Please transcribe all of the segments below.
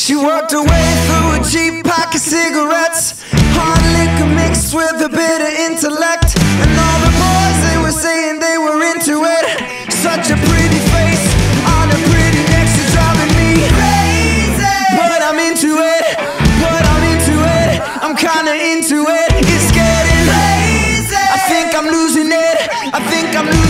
She worked her way through a cheap pack of cigarettes. Hard liquor mixed with a bit of intellect. And all the boys, they were saying they were into it. Such a pretty face on a pretty neck, she's driving me crazy. But I'm into it, but I'm into it. I'm kinda into it. It's getting crazy. I think I'm losing it. I think I'm losing it.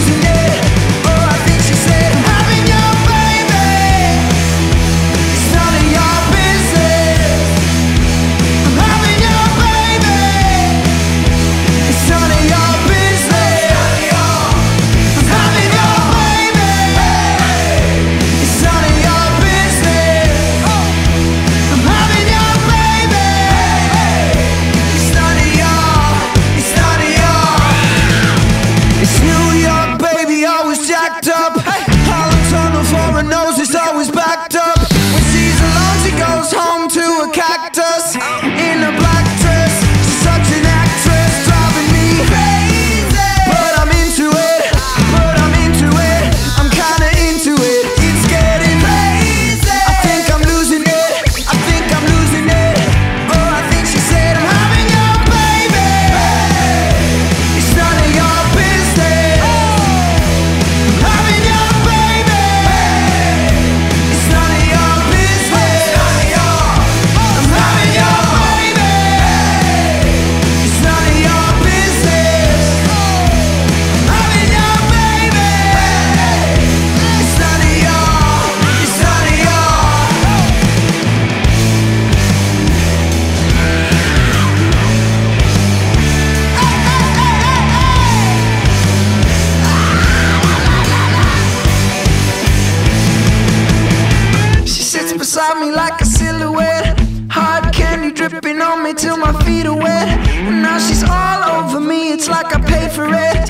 Silhouette. Hard candy dripping on me till my feet are wet. And now she's all over me. It's like I paid for it.